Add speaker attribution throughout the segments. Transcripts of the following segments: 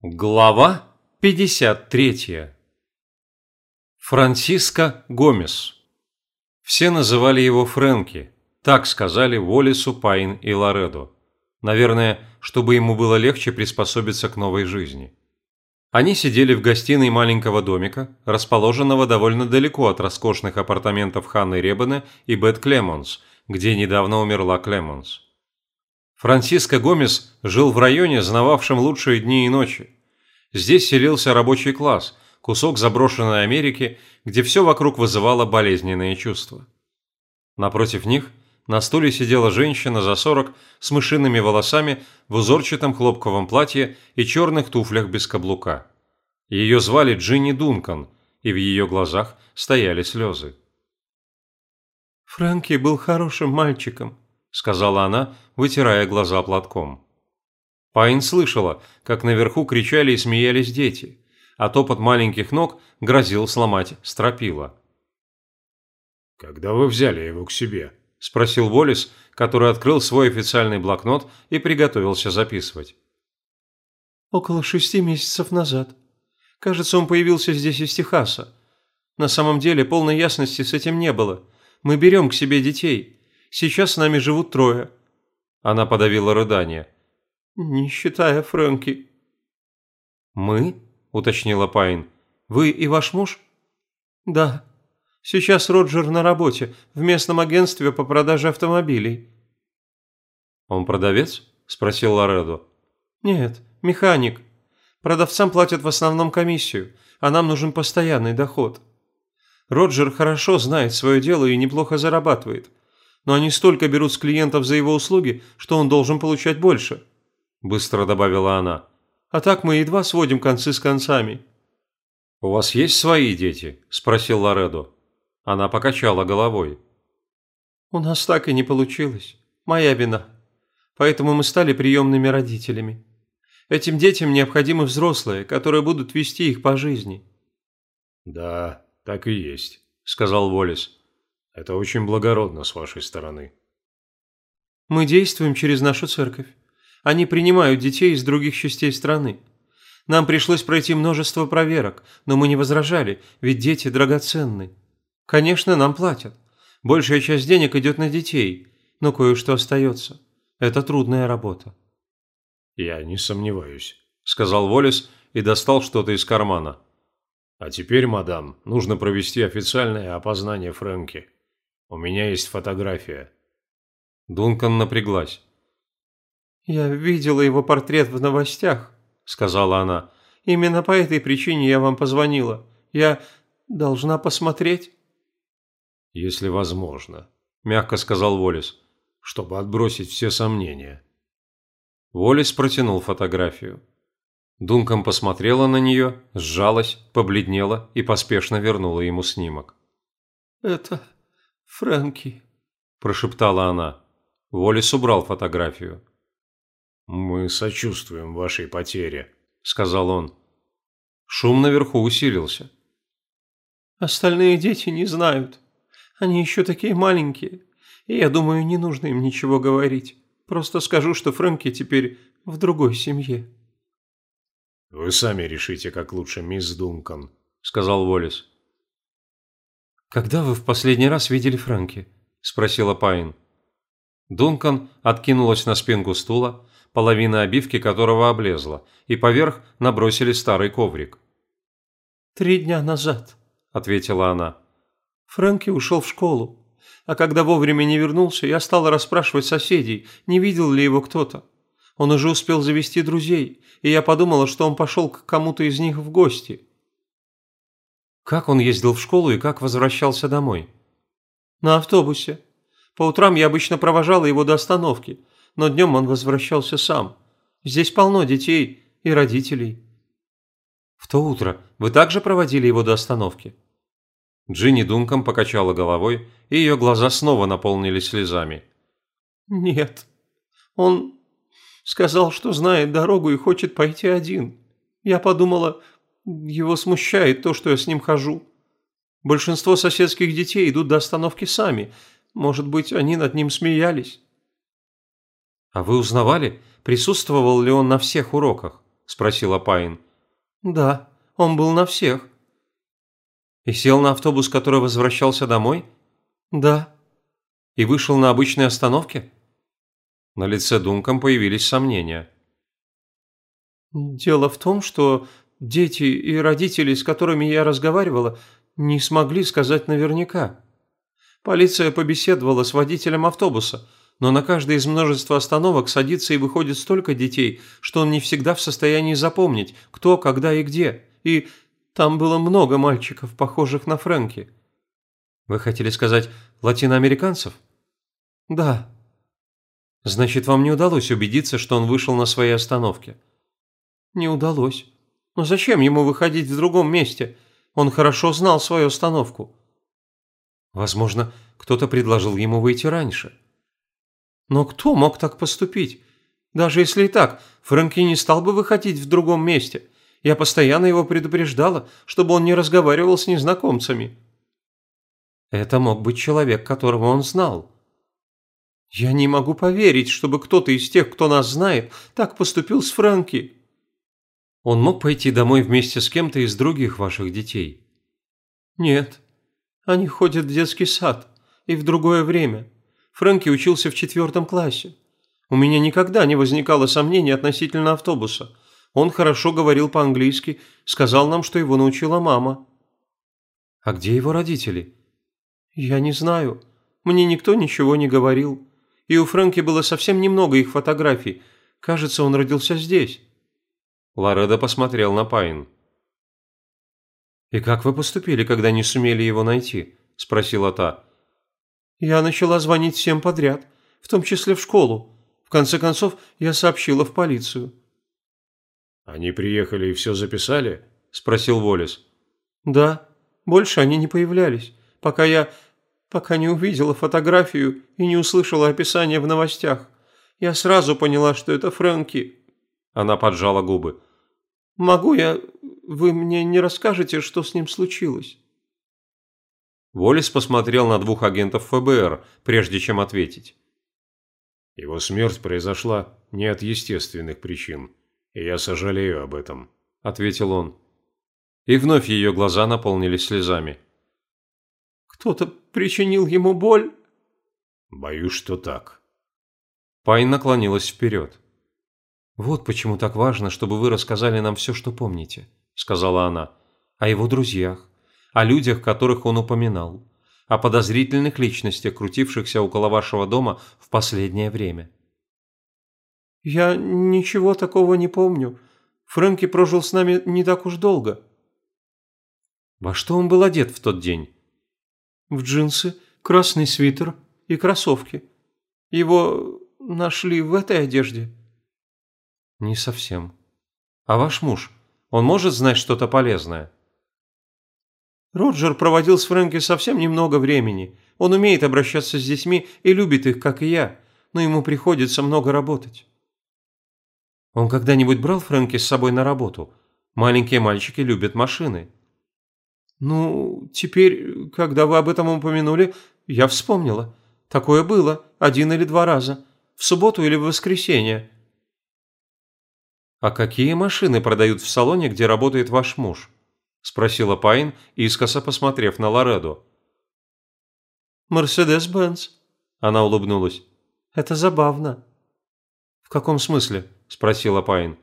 Speaker 1: Глава 53. Франциско Гомес. Все называли его Фрэнки, так сказали Уоллесу, Пайн и Лоредо. Наверное, чтобы ему было легче приспособиться к новой жизни. Они сидели в гостиной маленького домика, расположенного довольно далеко от роскошных апартаментов Ханны Ребене и Бет Клемонс, где недавно умерла Клемонс. Франциско Гомес жил в районе, знававшем лучшие дни и ночи. Здесь селился рабочий класс, кусок заброшенной Америки, где все вокруг вызывало болезненные чувства. Напротив них на стуле сидела женщина за сорок с мышиными волосами в узорчатом хлопковом платье и черных туфлях без каблука. Ее звали Джинни Дункан, и в ее глазах стояли слезы.
Speaker 2: «Фрэнки был хорошим мальчиком», – сказала она, вытирая глаза платком.
Speaker 1: Пайн слышала, как наверху кричали и смеялись дети, а топот маленьких ног грозил сломать стропила.
Speaker 3: «Когда вы взяли его к себе?»
Speaker 1: – спросил Волис, который открыл свой официальный блокнот и приготовился записывать.
Speaker 2: «Около шести месяцев назад. Кажется, он появился здесь из Техаса. На самом деле полной ясности с этим не было. Мы берем к себе детей. Сейчас с нами живут трое».
Speaker 1: Она подавила рыдание.
Speaker 2: «Не считая Фрэнки».
Speaker 1: «Мы?» – уточнила Пайн. «Вы и ваш муж?»
Speaker 2: «Да. Сейчас Роджер на работе в местном агентстве по продаже автомобилей».
Speaker 1: «Он продавец?» – спросил Лоредо.
Speaker 2: «Нет, механик. Продавцам платят в основном комиссию, а нам нужен постоянный доход. Роджер хорошо знает свое дело и неплохо зарабатывает но они столько берут с клиентов за его услуги, что он должен получать больше», – быстро добавила она. «А так мы едва сводим концы с концами».
Speaker 1: «У вас есть свои дети?» – спросил Лоредо. Она покачала головой.
Speaker 2: «У нас так и не получилось. Моя вина. Поэтому мы стали приемными родителями. Этим детям необходимы взрослые, которые будут вести их по жизни».
Speaker 3: «Да, так и есть», – сказал Волис. Это очень благородно с вашей стороны.
Speaker 2: Мы действуем через нашу церковь. Они принимают детей из других частей страны. Нам пришлось пройти множество проверок, но мы не возражали, ведь дети драгоценны. Конечно, нам платят. Большая часть денег идет на детей, но кое-что остается. Это трудная работа.
Speaker 3: «Я не сомневаюсь», –
Speaker 1: сказал Волис и достал что-то из кармана.
Speaker 3: «А теперь, мадам, нужно провести официальное опознание Фрэнки». У меня есть фотография».
Speaker 1: Дункан напряглась.
Speaker 2: «Я видела его портрет в новостях», – сказала она. «Именно по этой причине я вам позвонила. Я должна посмотреть».
Speaker 3: «Если возможно», – мягко сказал Волис, – «чтобы отбросить все сомнения».
Speaker 1: Волис протянул фотографию. Дункан посмотрела на нее, сжалась, побледнела и поспешно вернула ему снимок.
Speaker 2: «Это «Фрэнки», –
Speaker 1: прошептала она. Волис убрал фотографию.
Speaker 3: «Мы сочувствуем вашей потере», – сказал он.
Speaker 1: Шум наверху усилился.
Speaker 2: «Остальные дети не знают. Они еще такие маленькие. И я думаю, не нужно им ничего говорить. Просто скажу, что Фрэнки теперь в другой семье».
Speaker 3: «Вы сами решите, как лучше, мисс Дункан», – сказал Волис.
Speaker 1: «Когда вы в последний раз видели Фрэнки?» – спросила Пайн. Дункан откинулась на спинку стула, половина обивки которого облезла, и поверх набросили старый коврик.
Speaker 2: «Три дня назад», – ответила она. «Фрэнки ушел в школу, а когда вовремя не вернулся, я стала расспрашивать соседей, не видел ли его кто-то. Он уже успел завести друзей, и я подумала, что он пошел к кому-то из них в гости.
Speaker 1: Как он ездил в школу и как возвращался домой?
Speaker 2: На автобусе. По утрам я обычно провожала его до остановки, но днем он возвращался сам. Здесь полно детей и родителей.
Speaker 1: В то утро вы также проводили его до остановки? Джинни Дунком покачала головой, и ее глаза снова наполнились слезами.
Speaker 2: «Нет. Он сказал, что знает дорогу и хочет пойти один. Я подумала, его смущает то, что я с ним хожу. Большинство соседских детей идут до остановки сами. Может быть, они над ним смеялись.
Speaker 1: А вы узнавали, присутствовал ли он на всех уроках? спросила Пайн.
Speaker 2: Да, он был на всех.
Speaker 1: И сел на автобус, который возвращался домой?
Speaker 2: Да.
Speaker 1: И вышел на обычной остановке? На лице Дункан появились сомнения.
Speaker 2: Дело в том, что дети и родители, с которыми я разговаривала, не смогли сказать наверняка. Полиция побеседовала с водителем автобуса, но на каждой из множества остановок садится и выходит столько детей, что он не всегда в состоянии запомнить, кто, когда и где. И там было много мальчиков, похожих на Фрэнки.
Speaker 1: Вы хотели сказать латиноамериканцев?
Speaker 2: Да.
Speaker 1: Значит, вам не удалось убедиться, что он вышел на своей остановке?
Speaker 2: Не удалось. Но зачем ему выходить в другом месте? Он хорошо знал свою остановку.
Speaker 1: Возможно, кто-то предложил ему выйти раньше.
Speaker 2: Но кто мог так поступить? Даже если и так, Фрэнки не стал бы выходить в другом месте. Я постоянно его предупреждала, чтобы он не разговаривал с незнакомцами.
Speaker 1: Это мог быть человек, которого он знал.
Speaker 2: Я не могу поверить, чтобы кто-то из тех, кто нас знает, так поступил с Фрэнки.
Speaker 1: Он мог пойти домой вместе с кем-то из других ваших детей?
Speaker 2: Нет. Они ходят в детский сад. И в другое время. Фрэнки учился в четвертом классе. У меня никогда не возникало сомнений относительно автобуса. Он хорошо говорил по-английски, сказал нам, что его научила мама.
Speaker 1: А где его родители?
Speaker 2: Я не знаю. Мне никто ничего не говорил. И у Фрэнки было совсем немного их фотографий. Кажется, он родился здесь.
Speaker 1: Лоредо посмотрел на Пайн. «И как вы поступили, когда не сумели его найти?» – спросила та.
Speaker 2: «Я начала звонить всем подряд, в том числе в школу. В конце концов, я сообщила в полицию».
Speaker 3: «Они приехали и все записали?» – спросил Волис.
Speaker 2: «Да. Больше они не появлялись, пока я... пока не увидела фотографию и не услышала описание в новостях. Я сразу поняла, что это Фрэнки».
Speaker 1: Она поджала губы.
Speaker 2: Могу я... Вы мне не расскажете, что с ним случилось?»
Speaker 1: Волис посмотрел на двух агентов ФБР, прежде чем ответить.
Speaker 3: «Его смерть произошла не от естественных причин, и я сожалею об этом», – ответил он.
Speaker 1: И вновь ее глаза наполнились слезами.
Speaker 2: «Кто-то причинил ему боль?»
Speaker 3: «Боюсь, что так».
Speaker 1: Пайн наклонилась вперед. «Вот почему так важно, чтобы вы рассказали нам все, что помните», – сказала она. «О его друзьях, о людях, которых он упоминал, о подозрительных личностях, крутившихся около вашего дома в последнее время».
Speaker 2: «Я ничего такого не помню. Фрэнки прожил с нами не так уж долго».
Speaker 1: «Во что он был одет в тот день?»
Speaker 2: «В джинсы, красный свитер и кроссовки. Его нашли в этой одежде».
Speaker 1: «Не совсем. А ваш муж, он может знать что-то полезное?»
Speaker 2: Роджер проводил с Фрэнки совсем немного времени. Он умеет обращаться с детьми и любит их, как и я, но ему приходится много работать.
Speaker 1: Он когда-нибудь брал Фрэнки с собой на работу? Маленькие мальчики любят машины.
Speaker 2: Ну, теперь, когда вы об этом упомянули, я вспомнила. Такое было один или два раза. В субботу или в воскресенье.
Speaker 1: «А какие машины продают в салоне, где работает ваш муж?» – спросила Пайн, искоса посмотрев на Лоредо.
Speaker 2: «Мерседес-Бенц», – она улыбнулась. «Это забавно».
Speaker 1: «В каком смысле?» – спросила Пайн.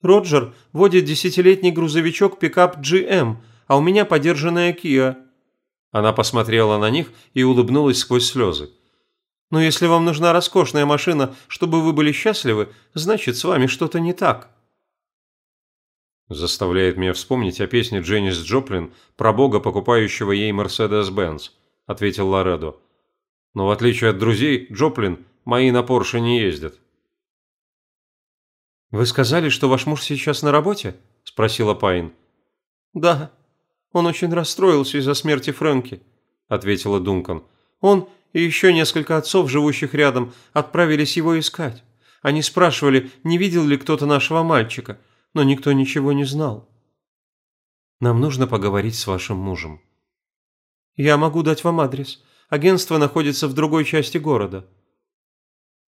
Speaker 2: «Роджер водит десятилетний грузовичок пикап GM, а у меня подержанная Kia».
Speaker 1: Она посмотрела на них и улыбнулась сквозь слезы.
Speaker 2: Но если вам нужна роскошная машина, чтобы вы были счастливы, значит, с вами что-то не так».
Speaker 1: Заставляет меня вспомнить о песне Дженнис Джоплин про бога, покупающего ей Мерседес-Бенц, ответил Лоредо. Но в отличие от друзей, Джоплин, мои на Порше не ездят.
Speaker 2: «Вы сказали, что ваш муж сейчас на работе?» – спросила Пайн. «Да. Он очень расстроился из-за смерти Фрэнки», – ответила Дункан. «Он и еще несколько отцов, живущих рядом, отправились его искать. Они спрашивали, не видел ли кто-то нашего мальчика, но никто ничего не знал.
Speaker 1: Нам нужно поговорить с вашим мужем.
Speaker 2: Я могу дать вам адрес. Агентство находится в другой части города.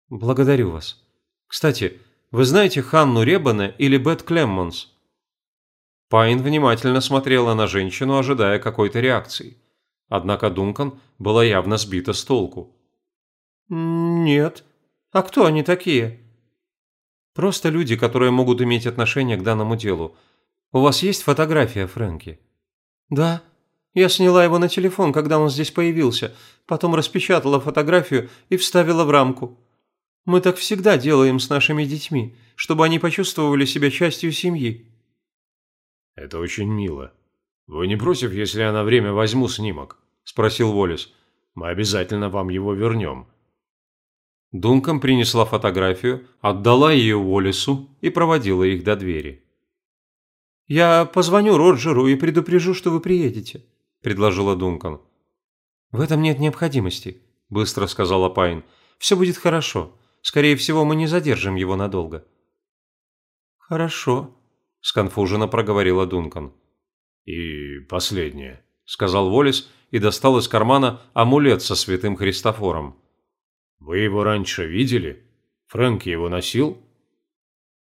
Speaker 1: Благодарю вас. Кстати,
Speaker 2: Вы знаете Ханну Ребане или Бет Клеммонс?» Пайн внимательно смотрела на женщину, ожидая какой-то реакции. Однако Дункан была явно сбита с толку. «Нет. А кто они такие?» «Просто люди, которые могут иметь отношение к данному делу. У вас есть фотография Фрэнки?» «Да. Я сняла его на телефон, когда он здесь появился, потом распечатала фотографию и вставила в рамку. Мы так всегда делаем с нашими детьми, чтобы они почувствовали себя частью семьи».
Speaker 3: «Это очень мило. Вы не против, если я на время возьму снимок?» – спросил Волис. «Мы обязательно вам его вернем».
Speaker 1: Дункан принесла фотографию, отдала ее Уоллесу и проводила их до двери.
Speaker 2: «Я позвоню Роджеру и предупрежу, что вы приедете», – предложила Дункан. «В этом нет необходимости», – быстро сказала Пайн. «Все будет хорошо. Скорее всего, мы не задержим его надолго». «Хорошо», – сконфуженно проговорила Дункан.
Speaker 3: «И последнее», –
Speaker 1: сказал Волис и достал из кармана амулет со святым Христофором.
Speaker 3: «Вы его раньше видели? Фрэнки его носил?»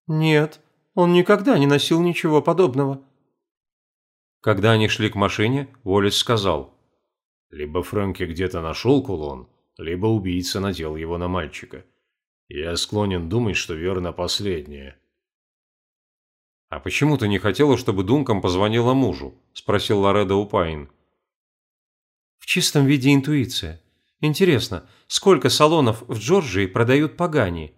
Speaker 2: «Нет, он никогда не носил ничего подобного».
Speaker 1: Когда они шли к машине, Волис сказал.
Speaker 3: «Либо Фрэнки где-то нашел кулон, либо убийца надел его на мальчика. Я склонен думать, что верно последнее».
Speaker 1: «А почему ты не хотела, чтобы Дункам позвонила мужу?» – спросил Лоредо у Пайн.
Speaker 2: «В чистом виде интуиция. Интересно, сколько салонов в Джорджии продают Пагани?»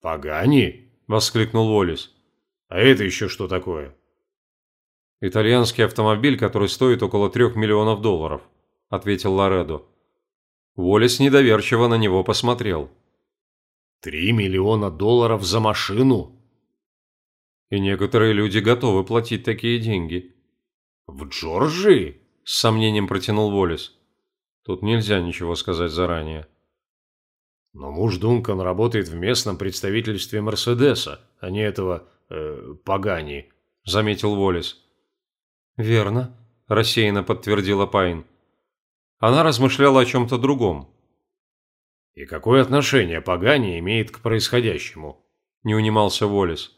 Speaker 3: «Пагани?» – воскликнул Уоллес. «А это еще что такое?»
Speaker 1: «Итальянский автомобиль, который стоит около трех миллионов долларов», – ответил Лоредо. Уоллес недоверчиво на него посмотрел.
Speaker 3: «Три миллиона долларов за машину?»
Speaker 1: «И некоторые люди готовы платить такие деньги».
Speaker 3: «В Джорджии?»
Speaker 1: – с сомнением протянул Уоллес. Тут нельзя ничего сказать заранее.
Speaker 3: Но муж Дункан работает в местном представительстве Мерседеса, а не этого э, Пагани, заметил Волис.
Speaker 1: Верно, рассеянно подтвердила Пайн. Она размышляла о чем-то другом.
Speaker 3: И какое отношение Пагани имеет к происходящему?
Speaker 1: Не унимался Волис.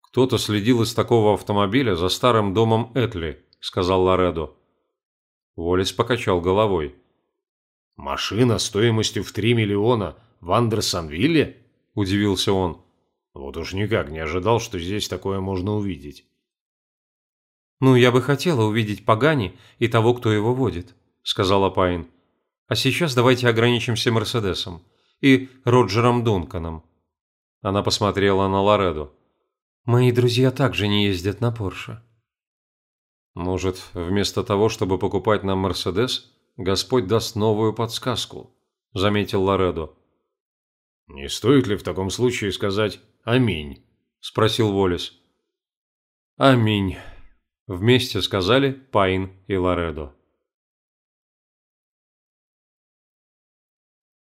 Speaker 1: Кто-то следил из такого автомобиля за старым домом Этли, сказал Лоредо. Волес покачал головой.
Speaker 3: «Машина стоимостью в три миллиона в Андерсонвилле?» – удивился он. «Вот уж никак не ожидал, что здесь такое можно увидеть».
Speaker 2: «Ну, я бы хотела увидеть Пагани и того, кто его водит», – сказала Пайн. «А сейчас давайте ограничимся Мерседесом и Роджером Дунканом». Она посмотрела на Лоредо. «Мои друзья также не ездят на Порше».
Speaker 1: Может, вместо того, чтобы покупать нам Мерседес, Господь даст новую подсказку, заметил Лоредо.
Speaker 3: Не стоит ли в таком случае сказать «Аминь»? спросил Волис.
Speaker 1: «Аминь», – вместе сказали Пайн и Лоредо.